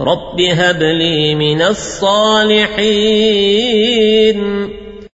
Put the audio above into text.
رب هب لي من الصالحين